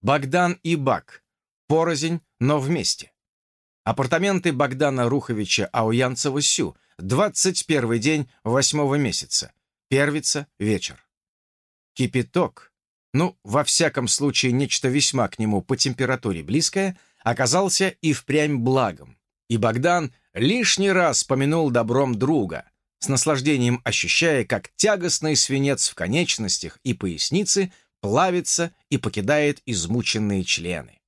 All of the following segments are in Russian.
Богдан и Бак. Порознь, но вместе. Апартаменты Богдана Руховича Ауянцева-Сю. 21 день восьмого месяца. Первица, вечер. Кипяток, ну, во всяком случае, нечто весьма к нему по температуре близкое, оказался и впрямь благом. И Богдан лишний раз помянул добром друга, с наслаждением ощущая, как тягостный свинец в конечностях и пояснице плавится и покидает измученные члены.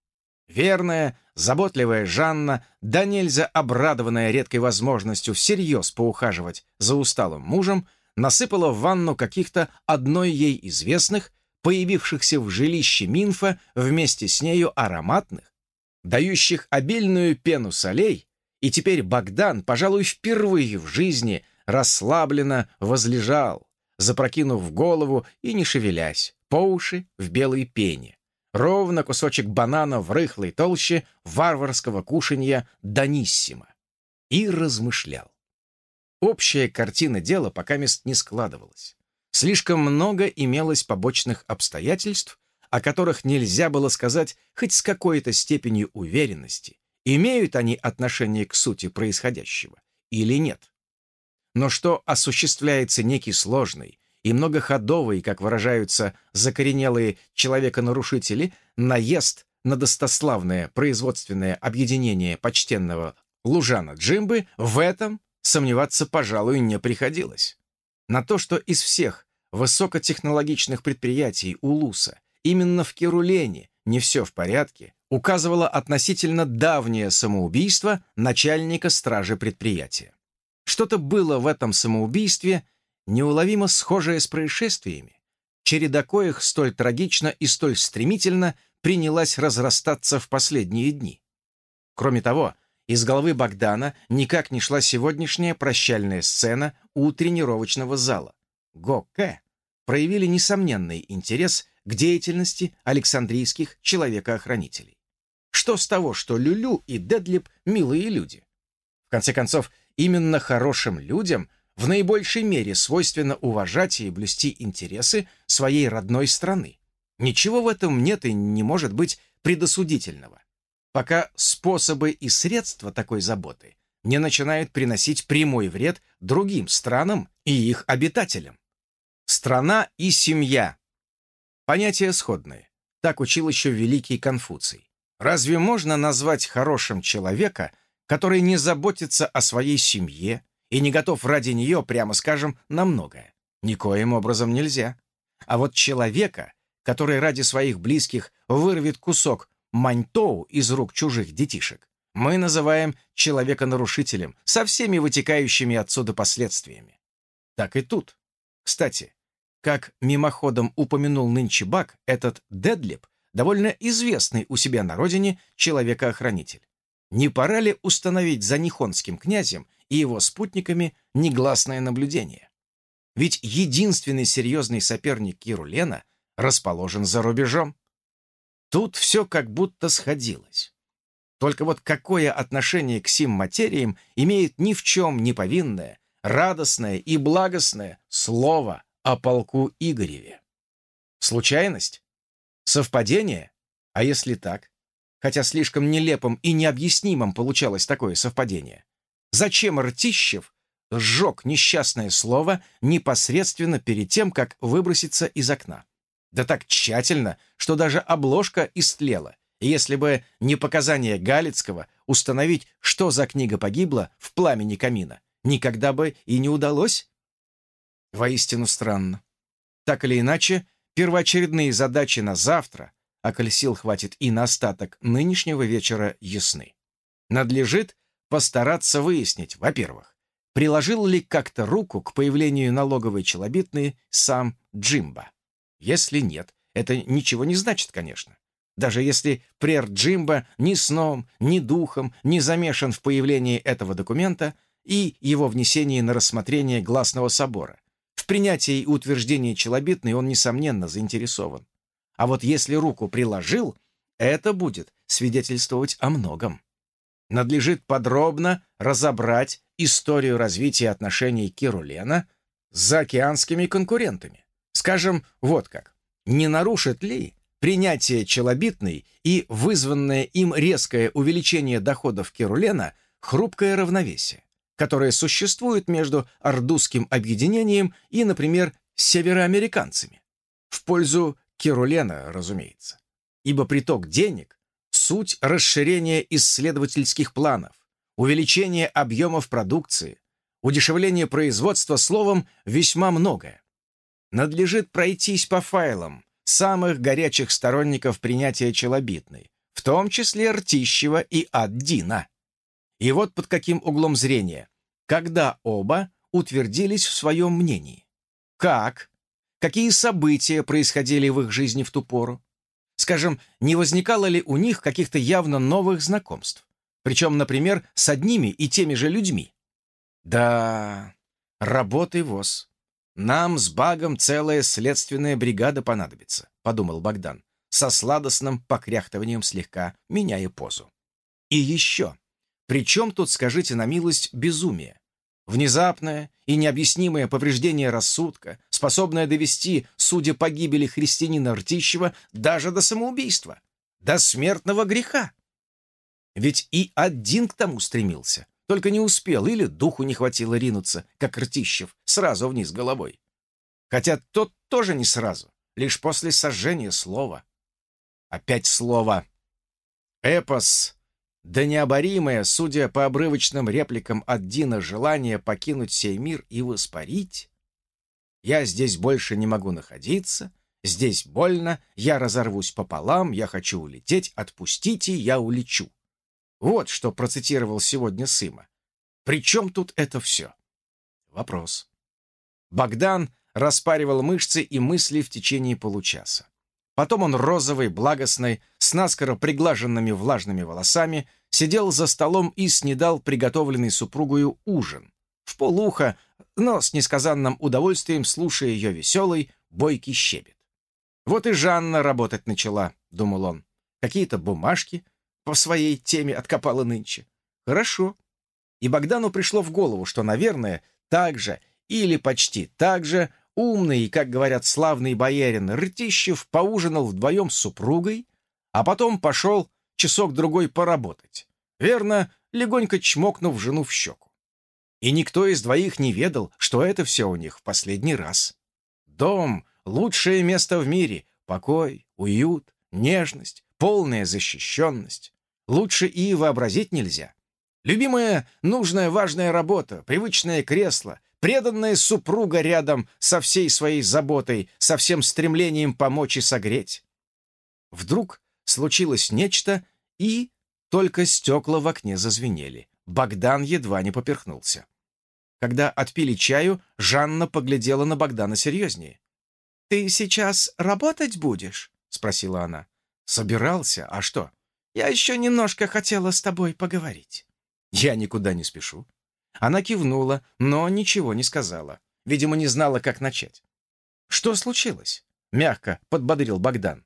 Верная, заботливая Жанна, да нельзя обрадованная редкой возможностью всерьез поухаживать за усталым мужем, насыпала в ванну каких-то одной ей известных, появившихся в жилище Минфа вместе с нею ароматных, дающих обильную пену солей, и теперь Богдан, пожалуй, впервые в жизни расслабленно возлежал, запрокинув голову и не шевелясь, по уши в белой пене. Ровно кусочек банана в рыхлой толще варварского кушанья Даниссима. И размышлял. Общая картина дела пока мест не складывалась. Слишком много имелось побочных обстоятельств, о которых нельзя было сказать хоть с какой-то степенью уверенности, имеют они отношение к сути происходящего или нет. Но что осуществляется некий сложный и многоходовый, как выражаются закоренелые человеконарушители, наезд на достославное производственное объединение почтенного Лужана Джимбы, в этом сомневаться, пожалуй, не приходилось. На то, что из всех высокотехнологичных предприятий Улуса именно в Керулене не все в порядке, указывало относительно давнее самоубийство начальника стражи предприятия. Что-то было в этом самоубийстве неуловимо схожее с происшествиями, череда коих столь трагично и столь стремительно принялась разрастаться в последние дни. Кроме того, из головы Богдана никак не шла сегодняшняя прощальная сцена у тренировочного зала. ГОК проявили несомненный интерес к деятельности александрийских человекоохранителей. Что с того, что Люлю и Дедлип — милые люди? В конце концов, именно хорошим людям в наибольшей мере свойственно уважать и блюсти интересы своей родной страны. Ничего в этом нет и не может быть предосудительного, пока способы и средства такой заботы не начинают приносить прямой вред другим странам и их обитателям. Страна и семья. Понятия сходные. Так учил еще великий Конфуций. Разве можно назвать хорошим человека, который не заботится о своей семье и не готов ради нее, прямо скажем, на многое? Никоим образом нельзя. А вот человека, который ради своих близких вырвет кусок маньтоу из рук чужих детишек, мы называем человека-нарушителем со всеми вытекающими отсюда последствиями. Так и тут. Кстати, как мимоходом упомянул нынче Бак, этот Дедлип довольно известный у себя на родине человека-охранитель. Не пора ли установить за Нихонским князем и его спутниками негласное наблюдение? Ведь единственный серьезный соперник Киру Лена расположен за рубежом. Тут все как будто сходилось. Только вот какое отношение к сим материям имеет ни в чем не повинное, радостное и благостное слово о полку Игореве. Случайность? Совпадение? А если так? Хотя слишком нелепым и необъяснимым получалось такое совпадение. Зачем Ртищев сжег несчастное слово непосредственно перед тем, как выброситься из окна? Да так тщательно, что даже обложка истлела. И если бы не показания Галицкого установить, что за книга погибла в пламени камина, никогда бы и не удалось Воистину странно. Так или иначе, первоочередные задачи на завтра, а коль сил хватит и на остаток нынешнего вечера, ясны. Надлежит постараться выяснить, во-первых, приложил ли как-то руку к появлению налоговой челобитной сам Джимба. Если нет, это ничего не значит, конечно. Даже если прер Джимба ни сном, ни духом не замешан в появлении этого документа и его внесении на рассмотрение гласного собора, в принятии и утверждении челобитной он, несомненно, заинтересован. А вот если руку приложил, это будет свидетельствовать о многом. Надлежит подробно разобрать историю развития отношений Кирулена с заокеанскими конкурентами. Скажем, вот как. Не нарушит ли принятие челобитной и вызванное им резкое увеличение доходов Керулена – хрупкое равновесие, которое существует между ордузским объединением и, например, североамериканцами. В пользу Керулена, разумеется. Ибо приток денег – суть расширения исследовательских планов, увеличение объемов продукции, удешевление производства, словом, весьма многое. Надлежит пройтись по файлам самых горячих сторонников принятия челобитной, в том числе Ртищева и Аддина. И вот под каким углом зрения, когда оба утвердились в своем мнении. Как? Какие события происходили в их жизни в ту пору? Скажем, не возникало ли у них каких-то явно новых знакомств? Причем, например, с одними и теми же людьми. Да, работы ВОЗ. Нам с Багом целая следственная бригада понадобится, подумал Богдан, со сладостным покряхтыванием слегка меняя позу. И еще. При чем тут, скажите на милость, безумие? Внезапное и необъяснимое повреждение рассудка, способное довести, судя по гибели христианина Ртищева, даже до самоубийства, до смертного греха. Ведь и один к тому стремился, только не успел или духу не хватило ринуться, как Ртищев, сразу вниз головой. Хотя тот тоже не сразу, лишь после сожжения слова. Опять слово. Эпос, да необоримое, судя по обрывочным репликам от Дина, желание покинуть сей мир и воспарить. Я здесь больше не могу находиться, здесь больно, я разорвусь пополам, я хочу улететь, отпустите, я улечу. Вот что процитировал сегодня Сыма. При чем тут это все? Вопрос. Богдан распаривал мышцы и мысли в течение получаса. Потом он розовый, благостный, с наскоро приглаженными влажными волосами, сидел за столом и снедал приготовленный супругою ужин. В полуха, но с несказанным удовольствием слушая ее веселый, бойкий щебет. «Вот и Жанна работать начала», — думал он. «Какие-то бумажки, по своей теме откопала нынче. Хорошо. И Богдану пришло в голову, что, наверное, так же или почти так же умный, как говорят, славный боярин Ртищев поужинал вдвоем с супругой, а потом пошел часок-другой поработать, верно, легонько чмокнув жену в щеку. И никто из двоих не ведал, что это все у них в последний раз. Дом — лучшее место в мире, покой, уют, нежность, полная защищенность. Лучше и вообразить нельзя. Любимая, нужная, важная работа, привычное кресло, преданная супруга рядом со всей своей заботой, со всем стремлением помочь и согреть. Вдруг случилось нечто, и только стекла в окне зазвенели. Богдан едва не поперхнулся. Когда отпили чаю, Жанна поглядела на Богдана серьезнее. «Ты сейчас работать будешь?» — спросила она. «Собирался? А что?» «Я еще немножко хотела с тобой поговорить». «Я никуда не спешу». Она кивнула, но ничего не сказала. Видимо, не знала, как начать. «Что случилось?» — мягко подбодрил Богдан.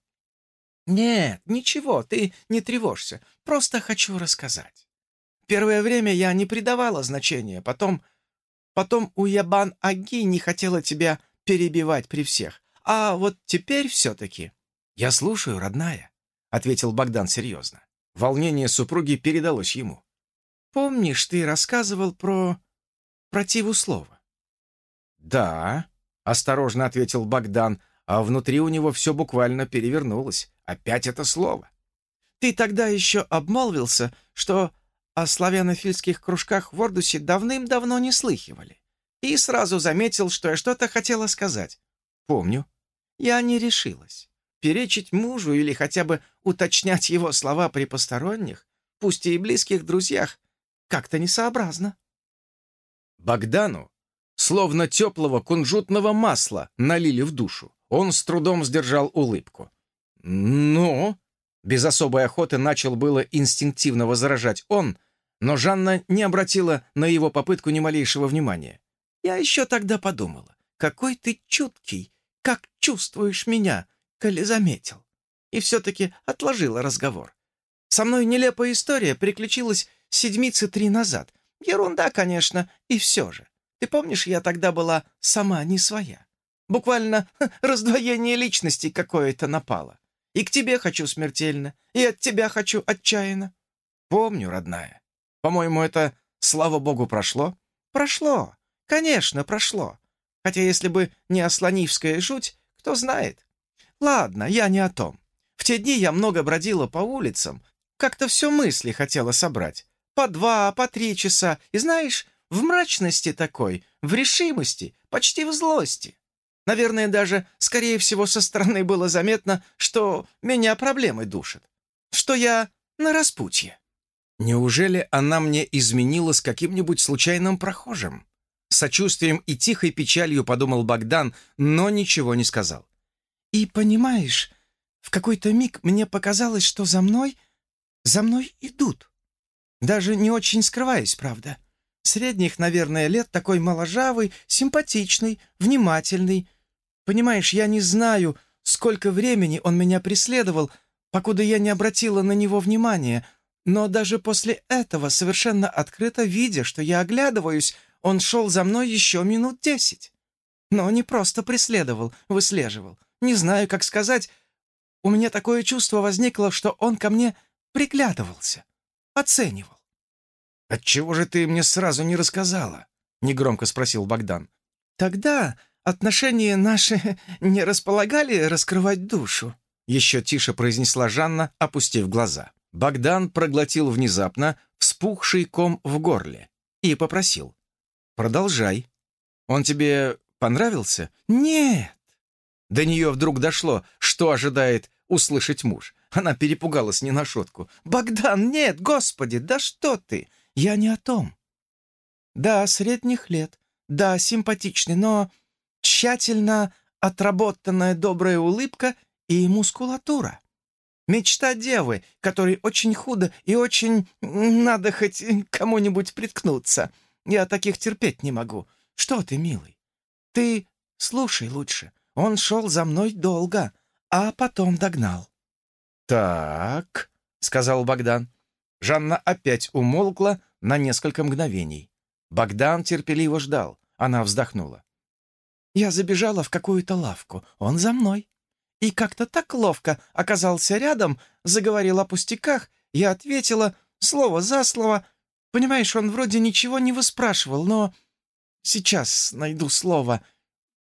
«Нет, ничего, ты не тревожься. Просто хочу рассказать. Первое время я не придавала значения, потом... Потом Уябан Аги не хотела тебя перебивать при всех. А вот теперь все-таки...» «Я слушаю, родная» ответил Богдан серьезно. Волнение супруги передалось ему. «Помнишь, ты рассказывал про противу слова?» «Да», — осторожно ответил Богдан, а внутри у него все буквально перевернулось. Опять это слово. «Ты тогда еще обмолвился, что о славянофильских кружках в Ордусе давным-давно не слыхивали, и сразу заметил, что я что-то хотела сказать. Помню. Я не решилась перечить мужу или хотя бы уточнять его слова при посторонних, пусть и близких друзьях, как-то несообразно. Богдану словно теплого кунжутного масла налили в душу. Он с трудом сдержал улыбку. «Ну?» Без особой охоты начал было инстинктивно возражать он, но Жанна не обратила на его попытку ни малейшего внимания. «Я еще тогда подумала, какой ты чуткий, как чувствуешь меня, коли заметил. И все-таки отложила разговор. Со мной нелепая история приключилась седмицы три назад. Ерунда, конечно, и все же. Ты помнишь, я тогда была сама не своя. Буквально раздвоение личности какое-то напало. И к тебе хочу смертельно, и от тебя хочу отчаянно. Помню, родная. По-моему, это, слава богу, прошло. Прошло. Конечно, прошло. Хотя если бы не ослонивская жуть, кто знает. Ладно, я не о том. В те дни я много бродила по улицам, как-то все мысли хотела собрать. По два, по три часа. И знаешь, в мрачности такой, в решимости, почти в злости. Наверное, даже, скорее всего, со стороны было заметно, что меня проблемы душат. Что я на распутье. Неужели она мне изменила с каким-нибудь случайным прохожим? Сочувствием и тихой печалью подумал Богдан, но ничего не сказал. И понимаешь, в какой-то миг мне показалось, что за мной, за мной идут. Даже не очень скрываясь, правда. Средних, наверное, лет такой моложавый, симпатичный, внимательный. Понимаешь, я не знаю, сколько времени он меня преследовал, покуда я не обратила на него внимания, но даже после этого, совершенно открыто видя, что я оглядываюсь, он шел за мной еще минут десять. Но не просто преследовал, выслеживал. Не знаю, как сказать. У меня такое чувство возникло, что он ко мне приглядывался, оценивал. «Отчего же ты мне сразу не рассказала?» — негромко спросил Богдан. «Тогда отношения наши не располагали раскрывать душу», — еще тише произнесла Жанна, опустив глаза. Богдан проглотил внезапно вспухший ком в горле и попросил. «Продолжай. Он тебе понравился?» «Нет». До нее вдруг дошло, что ожидает услышать муж. Она перепугалась не на шутку. «Богдан, нет, господи, да что ты! Я не о том. Да, средних лет, да, симпатичный, но тщательно отработанная добрая улыбка и мускулатура. Мечта девы, которой очень худо и очень надо хоть кому-нибудь приткнуться. Я таких терпеть не могу. Что ты, милый? Ты слушай лучше. Он шел за мной долго, а потом догнал. «Так», — сказал Богдан, Жанна опять умолкла на несколько мгновений. Богдан терпеливо ждал. Она вздохнула. «Я забежала в какую-то лавку. Он за мной. И как-то так ловко оказался рядом, заговорил о пустяках. Я ответила слово за слово. Понимаешь, он вроде ничего не выспрашивал, но... Сейчас найду слово.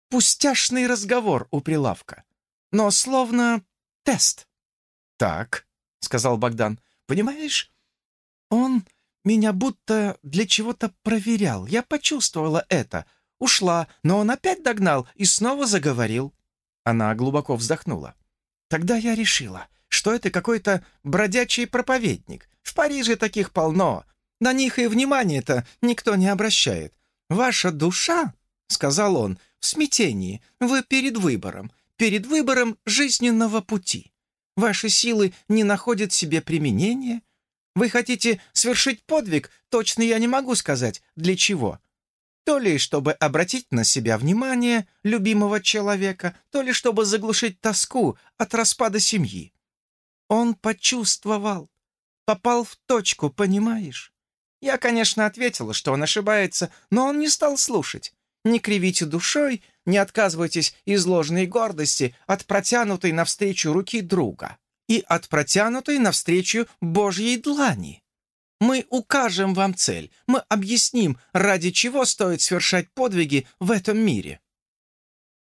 Пустяшный разговор у прилавка. Но словно тест». «Так», — сказал Богдан, — «понимаешь, он меня будто для чего-то проверял. Я почувствовала это. Ушла, но он опять догнал и снова заговорил. Она глубоко вздохнула. Тогда я решила, что это какой-то бродячий проповедник. В Париже таких полно. На них и внимания-то никто не обращает. Ваша душа, — сказал он, — в смятении. Вы перед выбором. Перед выбором жизненного пути. Ваши силы не находят себе применения, вы хотите свершить подвиг? Точно я не могу сказать, для чего. То ли чтобы обратить на себя внимание любимого человека, то ли чтобы заглушить тоску от распада семьи. Он почувствовал, попал в точку, понимаешь? Я, конечно, ответила, что он ошибается, но он не стал слушать. Не кривите душой, не отказывайтесь из ложной гордости от протянутой навстречу руки друга и от протянутой навстречу Божьей длани. Мы укажем вам цель, мы объясним, ради чего стоит совершать подвиги в этом мире».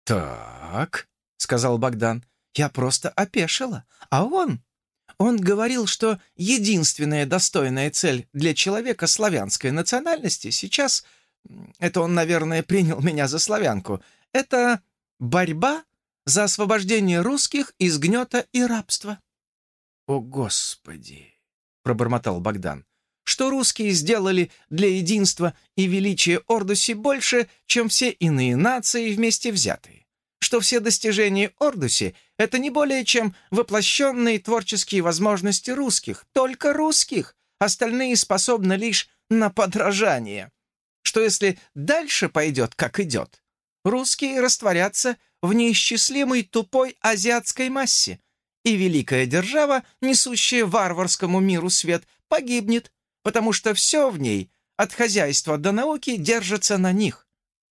«Так», — сказал Богдан, — «я просто опешила, а он...» Он говорил, что единственная достойная цель для человека славянской национальности сейчас, это он, наверное, принял меня за славянку, это борьба за освобождение русских из гнета и рабства». «О, Господи!» — пробормотал Богдан. «Что русские сделали для единства и величия Ордуси больше, чем все иные нации вместе взятые? Что все достижения Ордуси — это не более чем воплощенные творческие возможности русских, только русских, остальные способны лишь на подражание? Что если дальше пойдет, как идет, русские растворятся в неисчислимой тупой азиатской массе, и великая держава, несущая варварскому миру свет, погибнет, потому что все в ней, от хозяйства до науки, держится на них.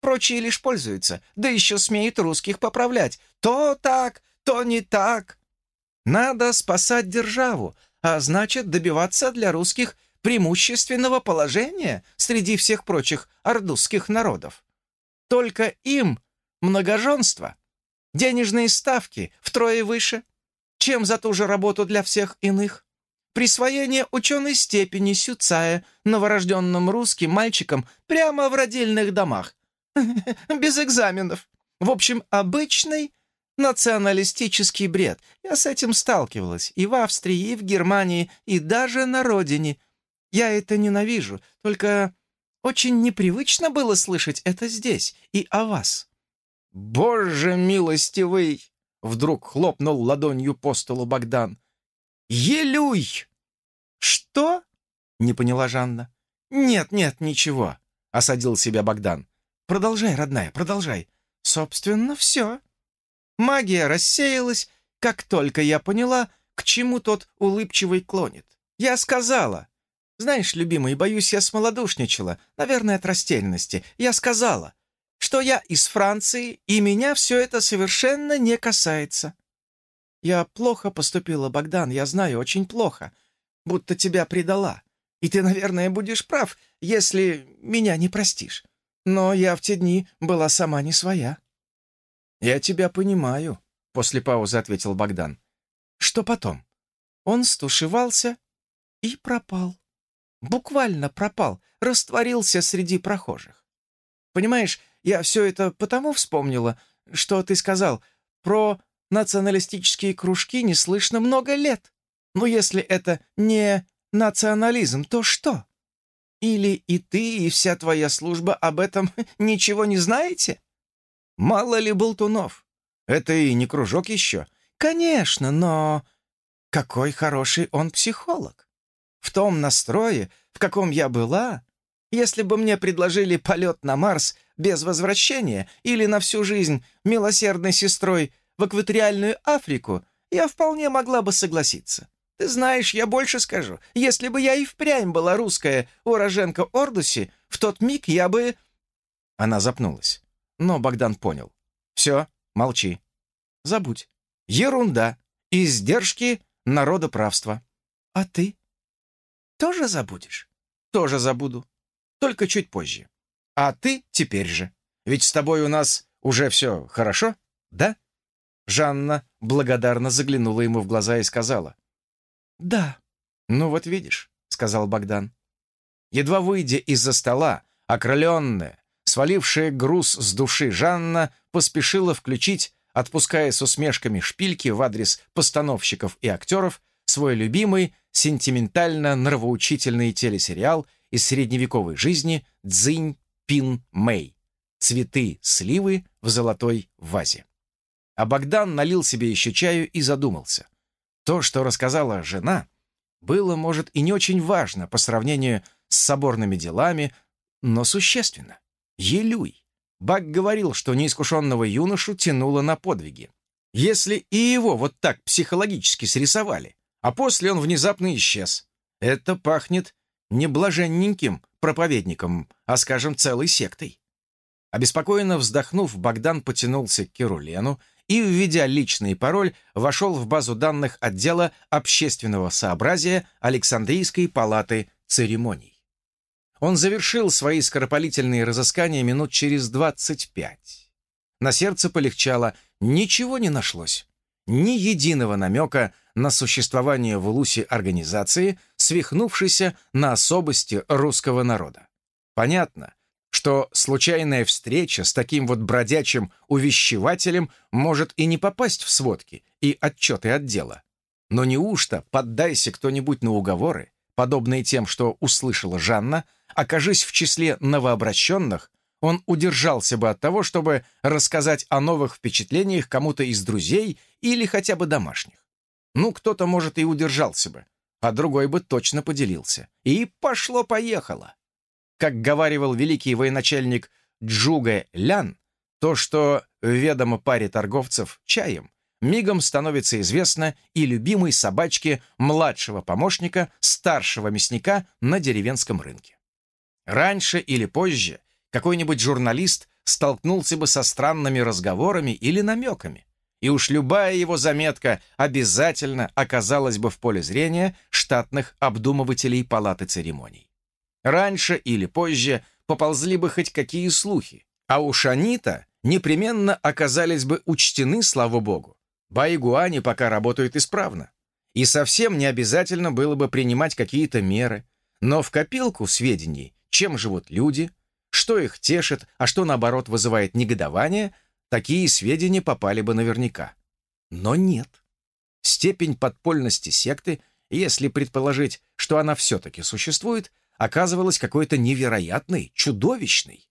Прочие лишь пользуются, да еще смеют русских поправлять. То так, то не так. Надо спасать державу, а значит добиваться для русских преимущественного положения среди всех прочих ордусских народов. Только им многоженство, денежные ставки втрое выше, чем за ту же работу для всех иных. Присвоение ученой степени Сюцая новорожденным русским мальчикам прямо в родильных домах. Без экзаменов. В общем, обычный националистический бред. Я с этим сталкивалась и в Австрии, и в Германии, и даже на родине. Я это ненавижу, только очень непривычно было слышать это здесь и о вас». «Боже милостивый!» — вдруг хлопнул ладонью по столу Богдан. «Елюй!» «Что?» — не поняла Жанна. «Нет, нет, ничего», — осадил себя Богдан. «Продолжай, родная, продолжай». «Собственно, все». Магия рассеялась, как только я поняла, к чему тот улыбчивый клонит. Я сказала. Знаешь, любимый, боюсь, я смолодушничала, наверное, от растерянности. Я сказала, что я из Франции, и меня все это совершенно не касается. Я плохо поступила, Богдан, я знаю, очень плохо. Будто тебя предала. И ты, наверное, будешь прав, если меня не простишь. Но я в те дни была сама не своя. «Я тебя понимаю», — после паузы ответил Богдан. «Что потом?» Он стушевался и пропал. Буквально пропал, растворился среди прохожих. Понимаешь, я все это потому вспомнила, что ты сказал, про националистические кружки не слышно много лет. Но если это не национализм, то что? Или и ты, и вся твоя служба об этом ничего не знаете? Мало ли болтунов. Это и не кружок еще. Конечно, но... Какой хороший он психолог. В том настрое, в каком я была, если бы мне предложили полет на Марс без возвращения или на всю жизнь милосердной сестрой в экваториальную Африку, я вполне могла бы согласиться. Ты знаешь, я больше скажу. Если бы я и впрямь была русская уроженка Ордуси, в тот миг я бы...» Она запнулась. Но Богдан понял. «Все, молчи. Забудь. Ерунда. Издержки народоправства. А ты? Тоже забудешь? Тоже забуду. Только чуть позже. А ты теперь же. Ведь с тобой у нас уже все хорошо, да?» Жанна благодарно заглянула ему в глаза и сказала. «Да». «Ну вот видишь», — сказал Богдан. Едва выйдя из-за стола, окрыленная, свалившая груз с души Жанна поспешила включить, отпуская с усмешками шпильки в адрес постановщиков и актеров, свой любимый сентиментально-нравоучительный телесериал из средневековой жизни «Цзинь Пин Мэй» «Цветы сливы в золотой вазе». А Богдан налил себе еще чаю и задумался. То, что рассказала жена, было, может, и не очень важно по сравнению с соборными делами, но существенно. Елюй. Бак говорил, что неискушенного юношу тянуло на подвиги. Если и его вот так психологически срисовали, а после он внезапно исчез, это пахнет не блаженненьким проповедником, а, скажем, целой сектой. Обеспокоенно вздохнув, Богдан потянулся к Керулену и, введя личный пароль, вошел в базу данных отдела общественного сообразия Александрийской палаты церемоний. Он завершил свои скоропалительные разыскания минут через двадцать пять. На сердце полегчало, ничего не нашлось. Ни единого намека на существование в Улусе организации, свихнувшейся на особости русского народа. Понятно, что случайная встреча с таким вот бродячим увещевателем может и не попасть в сводки и отчеты отдела. Но неужто, поддайся кто-нибудь на уговоры, подобные тем, что услышала Жанна, окажись в числе новообращенных, он удержался бы от того, чтобы рассказать о новых впечатлениях кому-то из друзей или хотя бы домашних. Ну, кто-то, может, и удержался бы, а другой бы точно поделился. И пошло-поехало. Как говаривал великий военачальник Джуга Лян, то, что ведомо паре торговцев чаем, мигом становится известно и любимой собачке младшего помощника старшего мясника на деревенском рынке. Раньше или позже какой-нибудь журналист столкнулся бы со странными разговорами или намеками, и уж любая его заметка обязательно оказалась бы в поле зрения штатных обдумывателей палаты церемоний. Раньше или позже поползли бы хоть какие слухи, а уж они-то непременно оказались бы учтены, слава богу. Байгуани пока работают исправно. И совсем не обязательно было бы принимать какие-то меры, но в копилку сведений, чем живут люди, что их тешит, а что, наоборот, вызывает негодование, такие сведения попали бы наверняка. Но нет. Степень подпольности секты, если предположить, что она все-таки существует, оказывалась какой-то невероятной, чудовищной,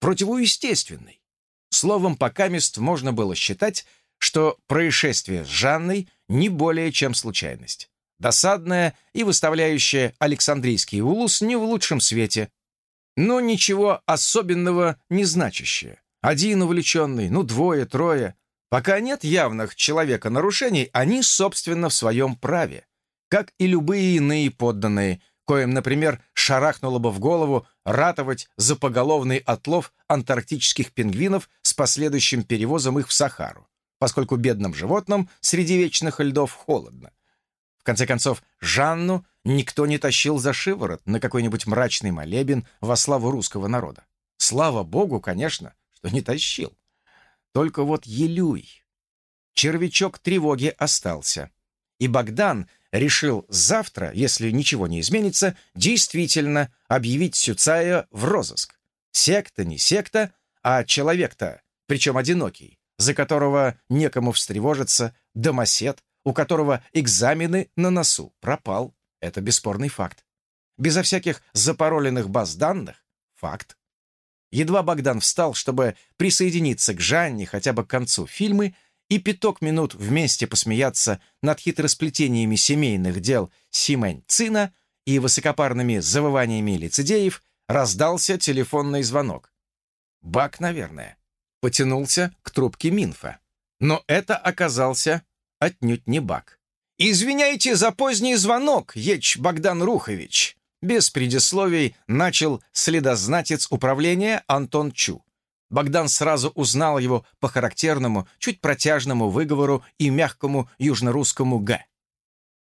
противоестественной. Словом, покамест можно было считать, что происшествие с Жанной не более чем случайность. Досадная и выставляющая Александрийский улус не в лучшем свете, но ничего особенного не значащее. Один увлеченный, ну двое, трое. Пока нет явных человека нарушений, они, собственно, в своем праве. Как и любые иные подданные, коим, например, шарахнуло бы в голову ратовать за поголовный отлов антарктических пингвинов с последующим перевозом их в Сахару, поскольку бедным животным среди вечных льдов холодно. В конце концов, Жанну никто не тащил за шиворот на какой-нибудь мрачный молебен во славу русского народа. Слава богу, конечно, что не тащил. Только вот Елюй. Червячок тревоги остался. И Богдан решил завтра, если ничего не изменится, действительно объявить Сюцая в розыск. Секта не секта, а человек-то, причем одинокий, за которого некому встревожиться, домосед, у которого экзамены на носу, пропал. Это бесспорный факт. Безо всяких запароленных баз данных — факт. Едва Богдан встал, чтобы присоединиться к Жанне хотя бы к концу фильма, и пяток минут вместе посмеяться над хитросплетениями семейных дел Симэнь Цина и высокопарными завываниями лицедеев, раздался телефонный звонок. Бак, наверное, потянулся к трубке Минфа. Но это оказался отнюдь не Бак. «Извиняйте за поздний звонок, Еч Богдан Рухович!» Без предисловий начал следознатец управления Антон Чу. Богдан сразу узнал его по характерному, чуть протяжному выговору и мягкому южнорусскому «г».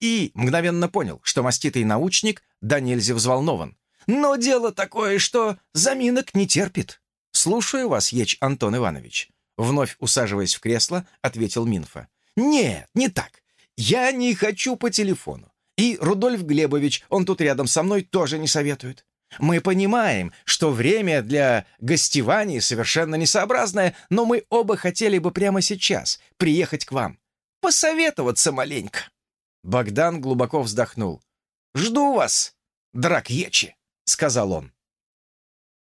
И мгновенно понял, что маститый научник да взволнован. «Но дело такое, что заминок не терпит». «Слушаю вас, Еч Антон Иванович», — вновь усаживаясь в кресло, ответил Минфа. «Нет, не так. Я не хочу по телефону. И Рудольф Глебович, он тут рядом со мной, тоже не советует. Мы понимаем, что время для гостеваний совершенно несообразное, но мы оба хотели бы прямо сейчас приехать к вам. Посоветоваться маленько». Богдан глубоко вздохнул. «Жду вас, дракьечи», — сказал он.